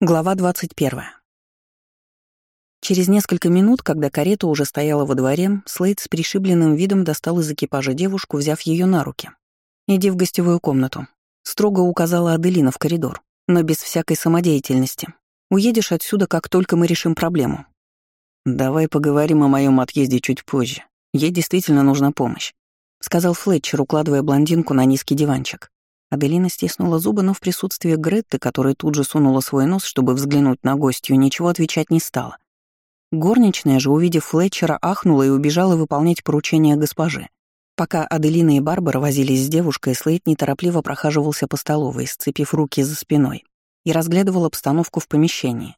Глава 21. Через несколько минут, когда карета уже стояла во дворе, Слейд с пришибленным видом достал из экипажа девушку, взяв ее на руки. «Иди в гостевую комнату», — строго указала Аделина в коридор, но без всякой самодеятельности. «Уедешь отсюда, как только мы решим проблему». «Давай поговорим о моем отъезде чуть позже. Ей действительно нужна помощь», — сказал Флетчер, укладывая блондинку на низкий диванчик. Аделина стиснула зубы, но в присутствии Гретты, которая тут же сунула свой нос, чтобы взглянуть на гостью, ничего отвечать не стала. Горничная же, увидев Флетчера, ахнула и убежала выполнять поручение госпожи. Пока Аделина и Барбара возились с девушкой, Слейд неторопливо прохаживался по столовой, сцепив руки за спиной, и разглядывал обстановку в помещении.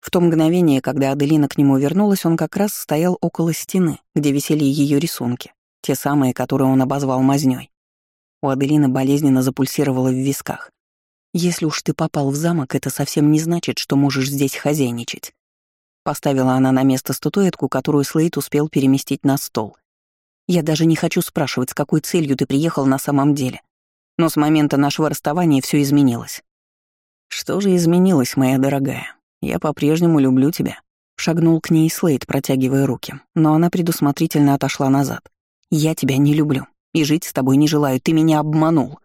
В то мгновение, когда Аделина к нему вернулась, он как раз стоял около стены, где висели ее рисунки, те самые, которые он обозвал мазнёй. У Аделины болезненно запульсировало в висках. «Если уж ты попал в замок, это совсем не значит, что можешь здесь хозяйничать». Поставила она на место статуэтку, которую Слейд успел переместить на стол. «Я даже не хочу спрашивать, с какой целью ты приехал на самом деле. Но с момента нашего расставания все изменилось». «Что же изменилось, моя дорогая? Я по-прежнему люблю тебя». Шагнул к ней Слейд, протягивая руки, но она предусмотрительно отошла назад. «Я тебя не люблю и жить с тобой не желаю, ты меня обманул.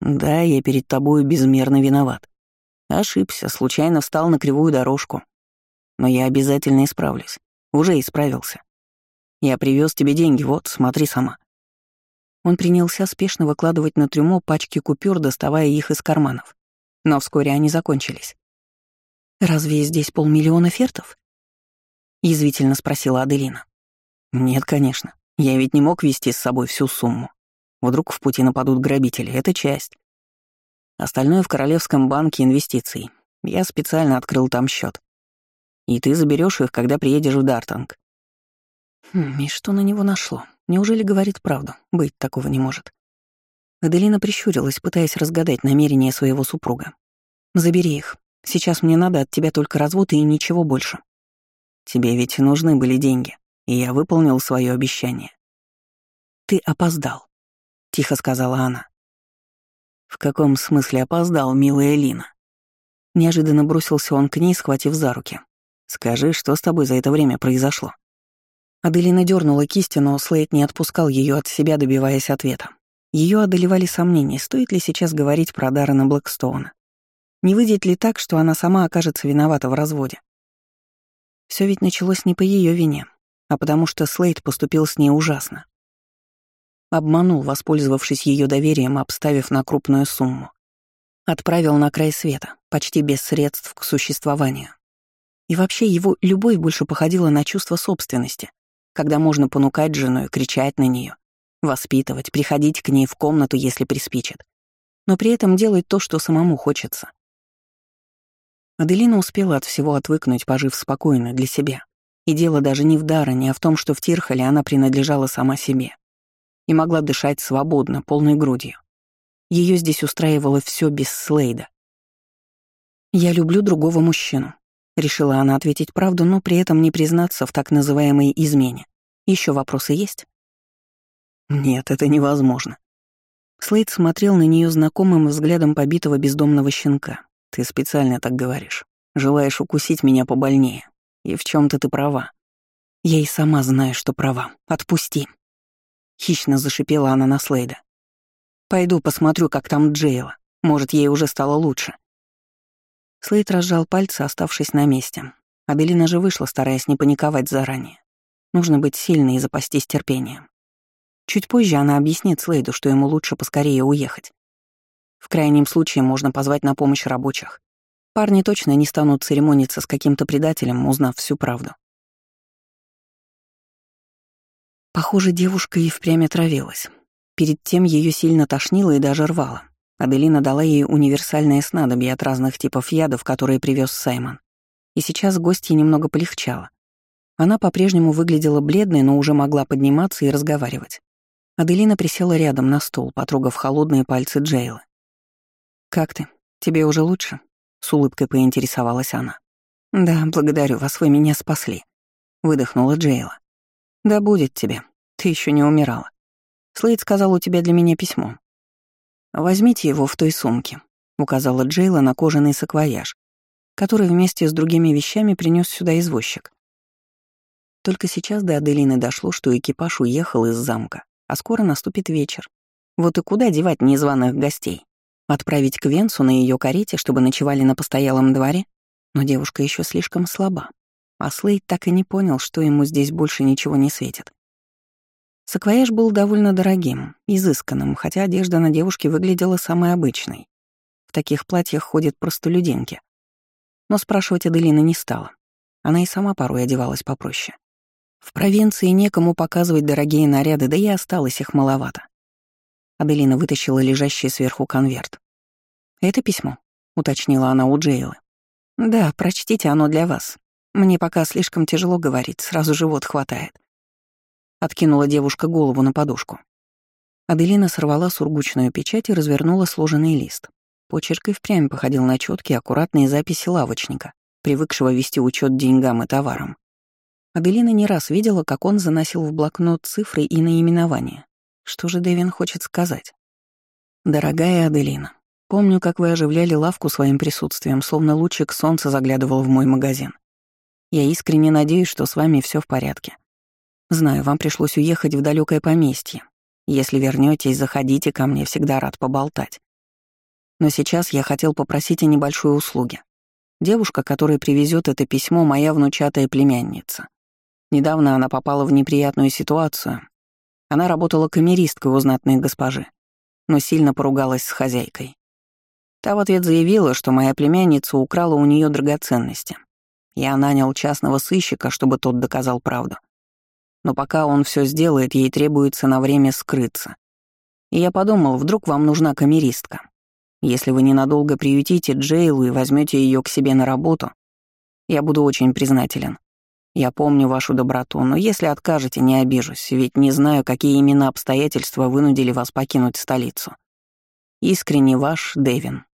Да, я перед тобой безмерно виноват. Ошибся, случайно встал на кривую дорожку. Но я обязательно исправлюсь. Уже исправился. Я привез тебе деньги, вот, смотри сама. Он принялся спешно выкладывать на трюмо пачки купюр, доставая их из карманов. Но вскоре они закончились. «Разве здесь полмиллиона фертов?» — язвительно спросила Аделина. «Нет, конечно. Я ведь не мог вести с собой всю сумму. Вдруг в пути нападут грабители, это часть. Остальное в Королевском банке инвестиций. Я специально открыл там счет. И ты заберешь их, когда приедешь в Дартанг. Хм, и что на него нашло? Неужели говорит правду? Быть такого не может. Аделина прищурилась, пытаясь разгадать намерения своего супруга. «Забери их. Сейчас мне надо от тебя только развод и ничего больше». «Тебе ведь нужны были деньги и я выполнил свое обещание. «Ты опоздал», — тихо сказала она. «В каком смысле опоздал, милая Лина?» Неожиданно бросился он к ней, схватив за руки. «Скажи, что с тобой за это время произошло?» Аделина дернула кисти, но Слейд не отпускал ее от себя, добиваясь ответа. Ее одолевали сомнения, стоит ли сейчас говорить про Даррена Блэкстоуна. Не выйдет ли так, что она сама окажется виновата в разводе? Все ведь началось не по ее вине а потому что Слейд поступил с ней ужасно. Обманул, воспользовавшись ее доверием, обставив на крупную сумму. Отправил на край света, почти без средств к существованию. И вообще его любовь больше походила на чувство собственности, когда можно понукать жену и кричать на нее, воспитывать, приходить к ней в комнату, если приспичит, но при этом делать то, что самому хочется. Аделина успела от всего отвыкнуть, пожив спокойно для себя. И дело даже не в Даране, а в том, что в Тирхале она принадлежала сама себе и могла дышать свободно, полной грудью. Ее здесь устраивало все без Слейда. «Я люблю другого мужчину», — решила она ответить правду, но при этом не признаться в так называемой измене. Еще вопросы есть? Нет, это невозможно. Слейд смотрел на нее знакомым взглядом побитого бездомного щенка. Ты специально так говоришь. Желаешь укусить меня побольнее. И в чем то ты права. Я и сама знаю, что права. Отпусти. Хищно зашипела она на Слейда. Пойду посмотрю, как там Джейла. Может, ей уже стало лучше. Слейд разжал пальцы, оставшись на месте. Аделина же вышла, стараясь не паниковать заранее. Нужно быть сильной и запастись терпением. Чуть позже она объяснит Слейду, что ему лучше поскорее уехать. В крайнем случае можно позвать на помощь рабочих. Парни точно не станут церемониться с каким-то предателем, узнав всю правду. Похоже, девушка и впрямь отравилась. Перед тем ее сильно тошнило и даже рвало. Аделина дала ей универсальное снадобье от разных типов ядов, которые привез Саймон. И сейчас гостья немного полегчала. Она по-прежнему выглядела бледной, но уже могла подниматься и разговаривать. Аделина присела рядом на стол, потрогав холодные пальцы Джейла. «Как ты? Тебе уже лучше?» С улыбкой поинтересовалась она. «Да, благодарю вас, вы меня спасли», — выдохнула Джейла. «Да будет тебе, ты еще не умирала. Слейд сказал, у тебя для меня письмо. Возьмите его в той сумке», — указала Джейла на кожаный саквояж, который вместе с другими вещами принес сюда извозчик. Только сейчас до Аделины дошло, что экипаж уехал из замка, а скоро наступит вечер. Вот и куда девать незваных гостей? Отправить к Венцу на ее карете, чтобы ночевали на постоялом дворе? Но девушка еще слишком слаба. А Слейд так и не понял, что ему здесь больше ничего не светит. Саквояж был довольно дорогим, изысканным, хотя одежда на девушке выглядела самой обычной. В таких платьях ходят простолюдинки. Но спрашивать Аделина не стала. Она и сама порой одевалась попроще. В провинции некому показывать дорогие наряды, да и осталось их маловато. Аделина вытащила лежащий сверху конверт. «Это письмо», — уточнила она у Джейлы. «Да, прочтите оно для вас. Мне пока слишком тяжело говорить, сразу живот хватает». Откинула девушка голову на подушку. Аделина сорвала сургучную печать и развернула сложенный лист. Почерк и впрямь походил на четкие, аккуратные записи лавочника, привыкшего вести учет деньгам и товарам. Аделина не раз видела, как он заносил в блокнот цифры и наименования. Что же Дэвин хочет сказать? «Дорогая Аделина, помню, как вы оживляли лавку своим присутствием, словно лучик солнца заглядывал в мой магазин. Я искренне надеюсь, что с вами все в порядке. Знаю, вам пришлось уехать в далекое поместье. Если вернетесь, заходите ко мне, всегда рад поболтать. Но сейчас я хотел попросить о небольшой услуге. Девушка, которая привезет это письмо, моя внучатая племянница. Недавно она попала в неприятную ситуацию. Она работала камеристкой у знатной госпожи, но сильно поругалась с хозяйкой. Та в ответ заявила, что моя племянница украла у нее драгоценности. Я нанял частного сыщика, чтобы тот доказал правду. Но пока он все сделает, ей требуется на время скрыться. И я подумал, вдруг вам нужна камеристка. Если вы ненадолго приютите Джейлу и возьмете ее к себе на работу, я буду очень признателен. Я помню вашу доброту, но если откажете, не обижусь, ведь не знаю, какие именно обстоятельства вынудили вас покинуть столицу. Искренне ваш, Дэвин.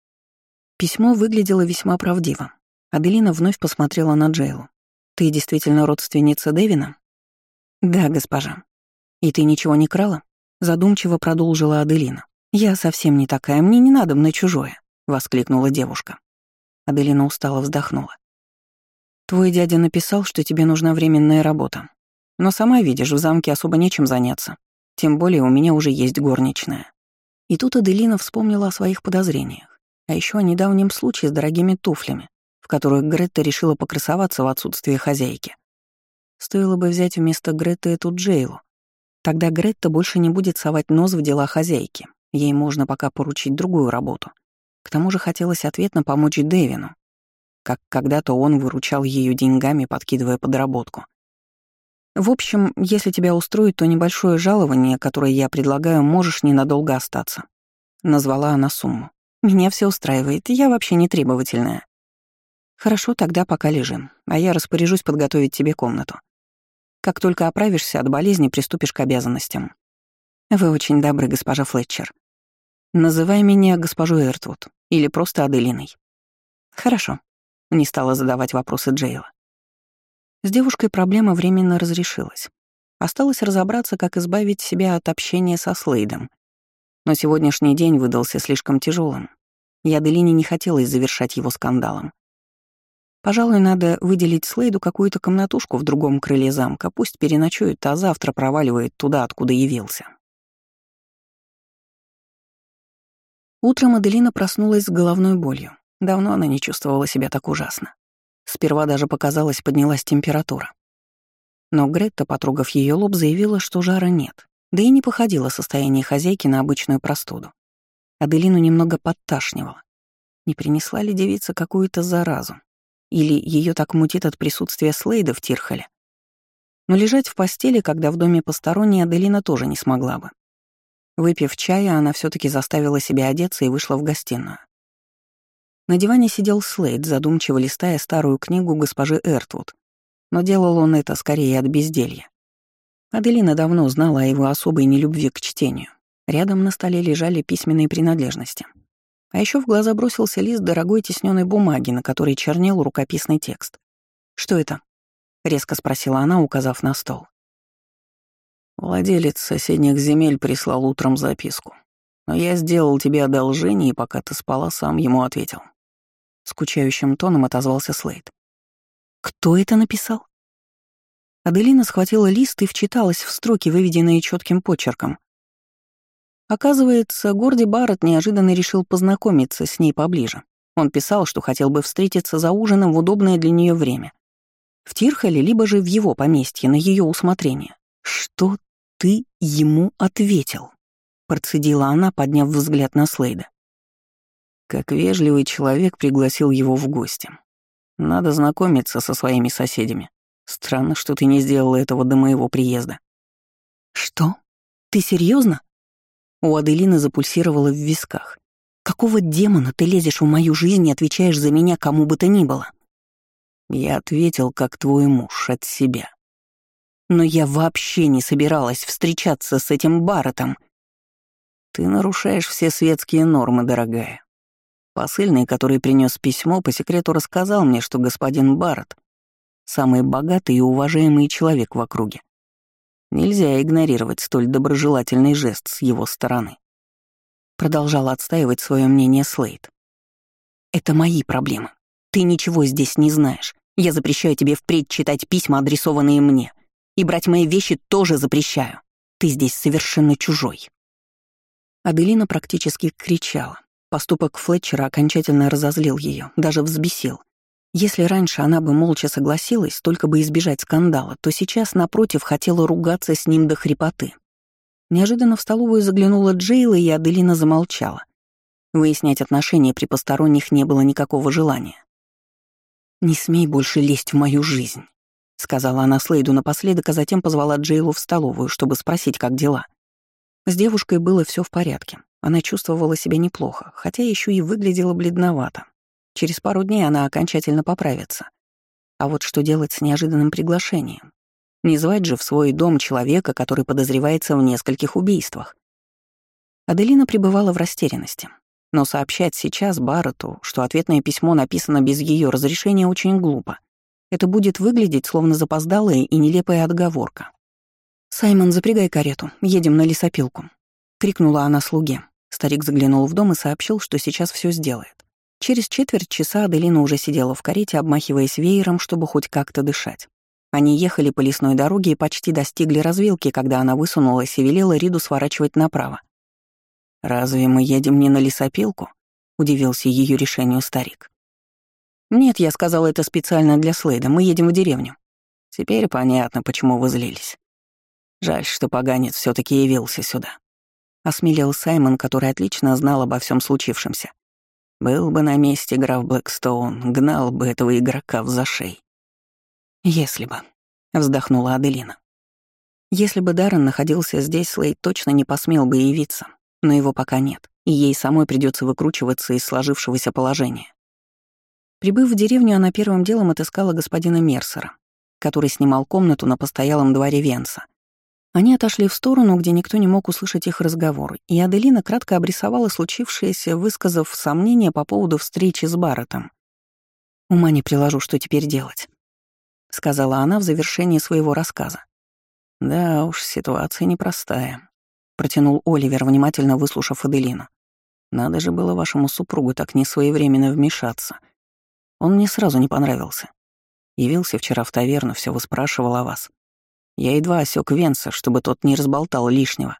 Письмо выглядело весьма правдиво. Аделина вновь посмотрела на Джейлу. «Ты действительно родственница Дэвина?» «Да, госпожа». «И ты ничего не крала?» Задумчиво продолжила Аделина. «Я совсем не такая, мне не надо на чужое», — воскликнула девушка. Аделина устало вздохнула. Твой дядя написал, что тебе нужна временная работа. Но сама видишь, в замке особо нечем заняться. Тем более у меня уже есть горничная. И тут Аделина вспомнила о своих подозрениях, а еще о недавнем случае с дорогими туфлями, в которых Гретта решила покрасоваться в отсутствие хозяйки. Стоило бы взять вместо Гретты эту Джейлу. Тогда Гретта больше не будет совать нос в дела хозяйки. Ей можно пока поручить другую работу. К тому же хотелось ответно помочь Дэвину, как когда-то он выручал ее деньгами, подкидывая подработку. В общем, если тебя устроит, то небольшое жалование, которое я предлагаю, можешь ненадолго остаться. Назвала она сумму. Меня все устраивает, я вообще не требовательная. Хорошо, тогда пока лежим, а я распоряжусь подготовить тебе комнату. Как только оправишься от болезни, приступишь к обязанностям. Вы очень добры, госпожа Флетчер. Называй меня госпожой Эртвуд или просто Аделиной. Хорошо. Не стала задавать вопросы Джейла. С девушкой проблема временно разрешилась. Осталось разобраться, как избавить себя от общения со Слейдом. Но сегодняшний день выдался слишком тяжелым. И Аделине не хотелось завершать его скандалом. Пожалуй, надо выделить Слейду какую-то комнатушку в другом крыле замка, пусть переночует, а завтра проваливает туда, откуда явился. Утром Аделина проснулась с головной болью. Давно она не чувствовала себя так ужасно. Сперва даже показалось, поднялась температура. Но Гретта, потрогав ее лоб, заявила, что жара нет, да и не походило состояние хозяйки на обычную простуду. Аделину немного подташнивало. Не принесла ли девица какую-то заразу? Или ее так мутит от присутствия Слейда в Тирхоле? Но лежать в постели, когда в доме посторонней, Аделина тоже не смогла бы. Выпив чая, она все таки заставила себя одеться и вышла в гостиную. На диване сидел Слейд, задумчиво листая старую книгу госпожи Эртвуд. Но делал он это скорее от безделья. Аделина давно знала о его особой нелюбви к чтению. Рядом на столе лежали письменные принадлежности. А еще в глаза бросился лист дорогой тисненной бумаги, на которой чернел рукописный текст. «Что это?» — резко спросила она, указав на стол. Владелец соседних земель прислал утром записку. Но я сделал тебе одолжение, и пока ты спала, сам ему ответил. Скучающим тоном отозвался Слейд. Кто это написал? Аделина схватила лист и вчиталась в строки, выведенные четким почерком. Оказывается, Горди Барретт неожиданно решил познакомиться с ней поближе. Он писал, что хотел бы встретиться за ужином в удобное для нее время. В Тирхале, либо же в его поместье, на ее усмотрение. «Что ты ему ответил?» — процедила она, подняв взгляд на Слейда. Как вежливый человек пригласил его в гости. Надо знакомиться со своими соседями. Странно, что ты не сделала этого до моего приезда. Что? Ты серьезно? У Аделины запульсировало в висках. Какого демона ты лезешь в мою жизнь и отвечаешь за меня кому бы то ни было? Я ответил, как твой муж, от себя. Но я вообще не собиралась встречаться с этим Барретом. Ты нарушаешь все светские нормы, дорогая. Посыльный, который принес письмо, по секрету рассказал мне, что господин Барретт — самый богатый и уважаемый человек в округе. Нельзя игнорировать столь доброжелательный жест с его стороны. Продолжал отстаивать свое мнение Слейд. «Это мои проблемы. Ты ничего здесь не знаешь. Я запрещаю тебе впредь читать письма, адресованные мне. И брать мои вещи тоже запрещаю. Ты здесь совершенно чужой». Аделина практически кричала. Поступок Флетчера окончательно разозлил ее, даже взбесил. Если раньше она бы молча согласилась, только бы избежать скандала, то сейчас, напротив, хотела ругаться с ним до хрипоты. Неожиданно в столовую заглянула Джейла, и Аделина замолчала. Выяснять отношения при посторонних не было никакого желания. «Не смей больше лезть в мою жизнь», — сказала она Слейду напоследок, а затем позвала Джейлу в столовую, чтобы спросить, как дела. С девушкой было все в порядке. Она чувствовала себя неплохо, хотя еще и выглядела бледновато. Через пару дней она окончательно поправится. А вот что делать с неожиданным приглашением? Не звать же в свой дом человека, который подозревается в нескольких убийствах. Аделина пребывала в растерянности. Но сообщать сейчас Баррету, что ответное письмо написано без ее разрешения, очень глупо. Это будет выглядеть словно запоздалая и нелепая отговорка. «Саймон, запрягай карету, едем на лесопилку», — крикнула она слуге. Старик заглянул в дом и сообщил, что сейчас все сделает. Через четверть часа Аделина уже сидела в карете, обмахиваясь веером, чтобы хоть как-то дышать. Они ехали по лесной дороге и почти достигли развилки, когда она высунулась и велела Риду сворачивать направо. «Разве мы едем не на лесопилку?» — удивился ее решению старик. «Нет, я сказала это специально для Слейда. Мы едем в деревню». «Теперь понятно, почему вы злились. Жаль, что поганец все таки явился сюда осмелел Саймон, который отлично знал обо всем случившемся. Был бы на месте граф Блэкстоун, гнал бы этого игрока в зашей. «Если бы», — вздохнула Аделина. «Если бы Даррен находился здесь, Слейд точно не посмел бы явиться, но его пока нет, и ей самой придется выкручиваться из сложившегося положения». Прибыв в деревню, она первым делом отыскала господина Мерсера, который снимал комнату на постоялом дворе Венса — они отошли в сторону, где никто не мог услышать их разговор, и Аделина кратко обрисовала случившееся, высказав сомнения по поводу встречи с Барреттом. «Ума не приложу, что теперь делать», — сказала она в завершении своего рассказа. «Да уж, ситуация непростая», — протянул Оливер, внимательно выслушав Аделину. «Надо же было вашему супругу так несвоевременно вмешаться. Он мне сразу не понравился. Явился вчера в таверну, все выспрашивал о вас. Я едва осек Венса, чтобы тот не разболтал лишнего.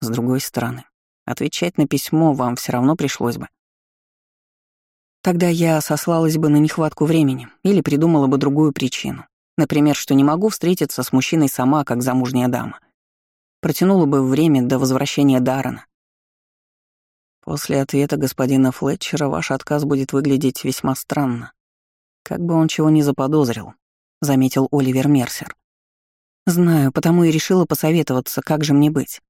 С другой стороны, отвечать на письмо вам все равно пришлось бы. Тогда я сослалась бы на нехватку времени или придумала бы другую причину. Например, что не могу встретиться с мужчиной сама, как замужняя дама. Протянула бы время до возвращения Даррена. После ответа господина Флетчера ваш отказ будет выглядеть весьма странно. Как бы он чего не заподозрил, — заметил Оливер Мерсер. Знаю, потому и решила посоветоваться, как же мне быть.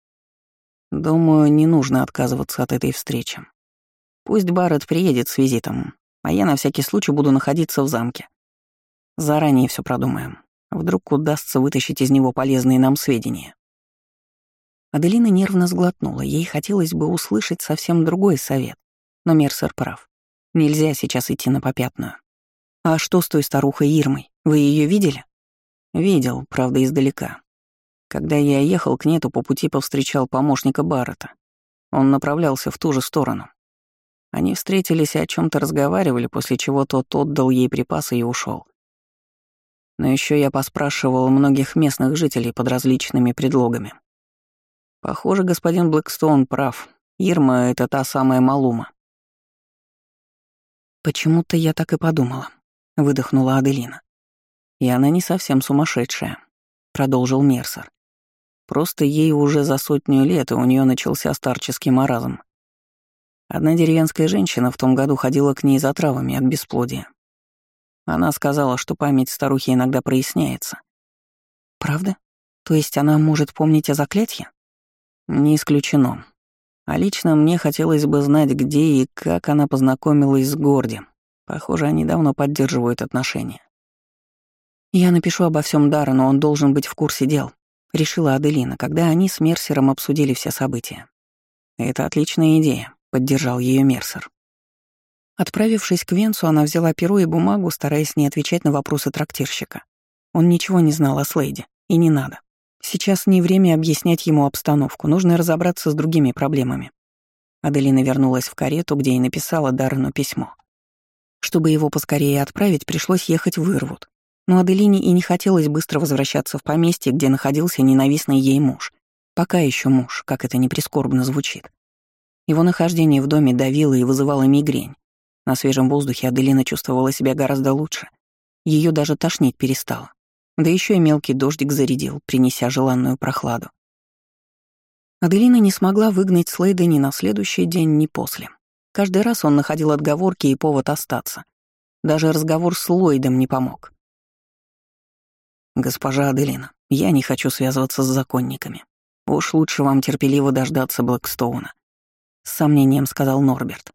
Думаю, не нужно отказываться от этой встречи. Пусть Барретт приедет с визитом, а я на всякий случай буду находиться в замке. Заранее все продумаем. Вдруг удастся вытащить из него полезные нам сведения. Аделина нервно сглотнула. Ей хотелось бы услышать совсем другой совет. Но Мерсер прав. Нельзя сейчас идти на попятную. А что с той старухой Ирмой? Вы ее видели? Видел, правда, издалека. Когда я ехал к ней, то по пути повстречал помощника Баррета. Он направлялся в ту же сторону. Они встретились и о чем то разговаривали, после чего тот отдал ей припасы и ушел. Но еще я поспрашивал многих местных жителей под различными предлогами. Похоже, господин Блэкстоун прав. Ирма — это та самая Малума. «Почему-то я так и подумала», — выдохнула Аделина. «И она не совсем сумасшедшая», — продолжил Мерсер. «Просто ей уже за сотню лет, и у нее начался старческий маразм. Одна деревенская женщина в том году ходила к ней за травами от бесплодия. Она сказала, что память старухи иногда проясняется. «Правда? То есть она может помнить о заклятии?» «Не исключено. А лично мне хотелось бы знать, где и как она познакомилась с Горди. Похоже, они давно поддерживают отношения». «Я напишу обо всем Даррену, он должен быть в курсе дел», — решила Аделина, когда они с Мерсером обсудили все события. «Это отличная идея», — поддержал ее Мерсер. Отправившись к Венцу, она взяла перо и бумагу, стараясь не отвечать на вопросы трактирщика. Он ничего не знал о Слейде, и не надо. Сейчас не время объяснять ему обстановку, нужно разобраться с другими проблемами. Аделина вернулась в карету, где и написала Даррену письмо. Чтобы его поскорее отправить, пришлось ехать в Ирвуд. Но Аделине и не хотелось быстро возвращаться в поместье, где находился ненавистный ей муж. Пока еще муж, как это не прискорбно звучит. Его нахождение в доме давило и вызывало мигрень. На свежем воздухе Аделина чувствовала себя гораздо лучше. Ее даже тошнить перестало. Да еще и мелкий дождик зарядил, принеся желанную прохладу. Аделина не смогла выгнать Слейда ни на следующий день, ни после. Каждый раз он находил отговорки и повод остаться. Даже разговор с Ллойдом не помог. «Госпожа Аделина, я не хочу связываться с законниками. Уж лучше вам терпеливо дождаться Блэкстоуна», — с сомнением сказал Норберт.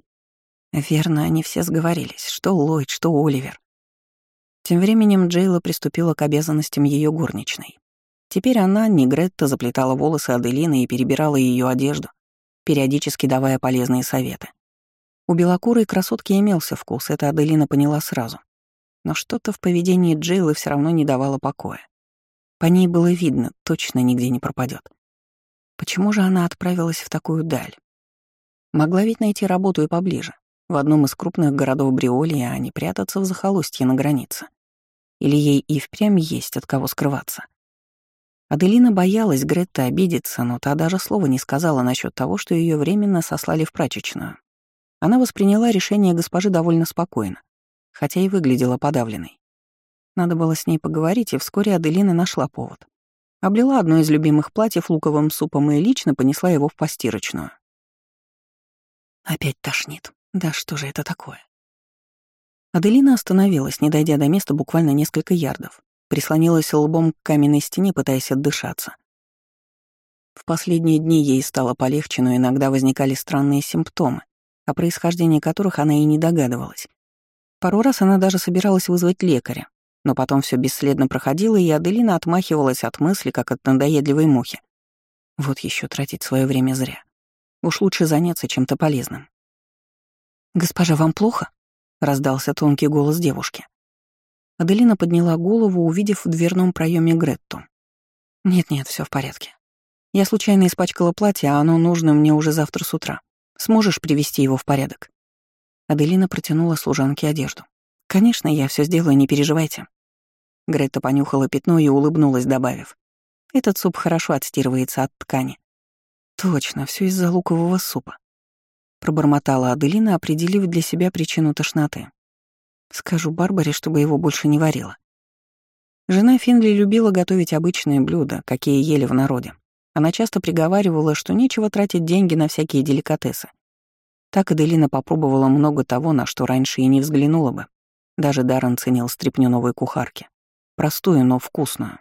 Верно, они все сговорились, что Ллойд, что Оливер. Тем временем Джейла приступила к обязанностям ее горничной. Теперь она, не Гретта, заплетала волосы Аделины и перебирала ее одежду, периодически давая полезные советы. У белокурой красотки имелся вкус, это Аделина поняла сразу. Но что-то в поведении Джейлы все равно не давало покоя. По ней было видно, точно нигде не пропадет. Почему же она отправилась в такую даль? Могла ведь найти работу и поближе в одном из крупных городов Бриолии, а не прятаться в захолустье на границе. Или ей и впрямь есть от кого скрываться. Аделина боялась Гретта обидеться, но та даже слова не сказала насчет того, что ее временно сослали в прачечную. Она восприняла решение госпожи довольно спокойно, хотя и выглядела подавленной. Надо было с ней поговорить, и вскоре Аделина нашла повод. Облила одно из любимых платьев луковым супом и лично понесла его в постирочную. Опять тошнит. Да что же это такое? Аделина остановилась, не дойдя до места буквально несколько ярдов. Прислонилась лбом к каменной стене, пытаясь отдышаться. В последние дни ей стало полегче, но иногда возникали странные симптомы, о происхождении которых она и не догадывалась. Пару раз она даже собиралась вызвать лекаря, но потом все бесследно проходило, и Аделина отмахивалась от мысли, как от надоедливой мухи. Вот еще тратить свое время зря. Уж лучше заняться чем-то полезным. «Госпожа, вам плохо?» — раздался тонкий голос девушки. Аделина подняла голову, увидев в дверном проеме Гретту. «Нет-нет, все в порядке. Я случайно испачкала платье, а оно нужно мне уже завтра с утра. Сможешь привести его в порядок?» Аделина протянула служанке одежду. «Конечно, я все сделаю, не переживайте». Гретта понюхала пятно и улыбнулась, добавив. «Этот суп хорошо отстирывается от ткани». «Точно, все из-за лукового супа пробормотала Аделина, определив для себя причину тошноты. Скажу Барбаре, чтобы его больше не варила. Жена Финли любила готовить обычные блюда, какие ели в народе. Она часто приговаривала, что нечего тратить деньги на всякие деликатесы. Так Аделина попробовала много того, на что раньше и не взглянула бы. Даже Даррен ценил стряпню новой кухарки. Простую, но вкусную.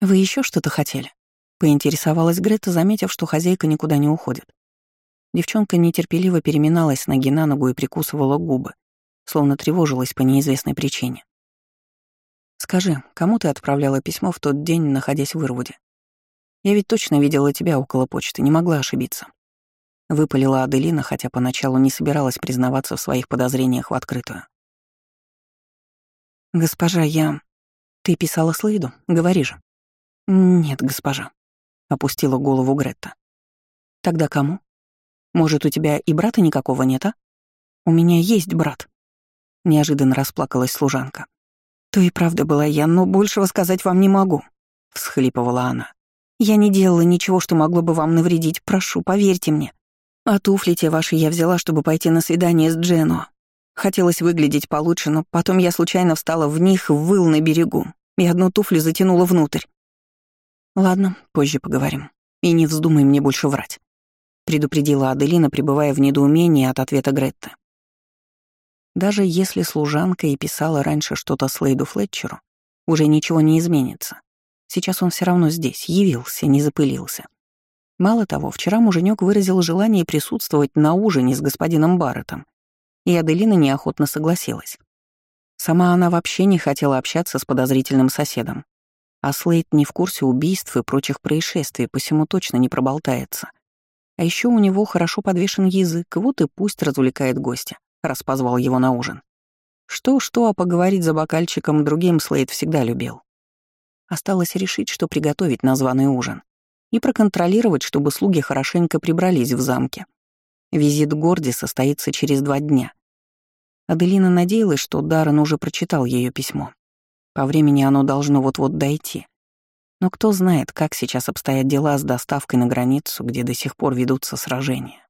«Вы еще что-то хотели?» — поинтересовалась Грета, заметив, что хозяйка никуда не уходит. Девчонка нетерпеливо переминалась ноги на ногу и прикусывала губы, словно тревожилась по неизвестной причине. «Скажи, кому ты отправляла письмо в тот день, находясь в Ирвуде? Я ведь точно видела тебя около почты, не могла ошибиться». Выпалила Аделина, хотя поначалу не собиралась признаваться в своих подозрениях в открытую. «Госпожа, я...» «Ты писала Слейду? Говори же». «Нет, госпожа», — опустила голову Гретта. «Тогда кому?» Может, у тебя и брата никакого нет, а?» У меня есть брат». Неожиданно расплакалась служанка. «То и правда была я, но большего сказать вам не могу», — всхлипывала она. «Я не делала ничего, что могло бы вам навредить. Прошу, поверьте мне. А туфли те ваши я взяла, чтобы пойти на свидание с Джено. Хотелось выглядеть получше, но потом я случайно встала в них, выл на берегу, и одну туфлю затянула внутрь. Ладно, позже поговорим. И не вздумай мне больше врать», — предупредила Аделина, пребывая в недоумении от ответа Гретты. Даже если служанка и писала раньше что-то Слейду Флетчеру, уже ничего не изменится. Сейчас он все равно здесь, явился, не запылился. Мало того, вчера муженек выразил желание присутствовать на ужине с господином Барреттом, и Аделина неохотно согласилась. Сама она вообще не хотела общаться с подозрительным соседом, а Слейд не в курсе убийств и прочих происшествий, посему точно не проболтается. А еще у него хорошо подвешен язык, вот и пусть развлекает гостя раз позвал его на ужин. Что-что, а поговорить за бокальчиком другим Слейд всегда любил. Осталось решить, что приготовить на званый ужин. И проконтролировать, чтобы слуги хорошенько прибрались в замке. Визит Горди состоится через два дня. Аделина надеялась, что Даррен уже прочитал ее письмо. По времени оно должно вот-вот дойти. Но кто знает, как сейчас обстоят дела с доставкой на границу, где до сих пор ведутся сражения.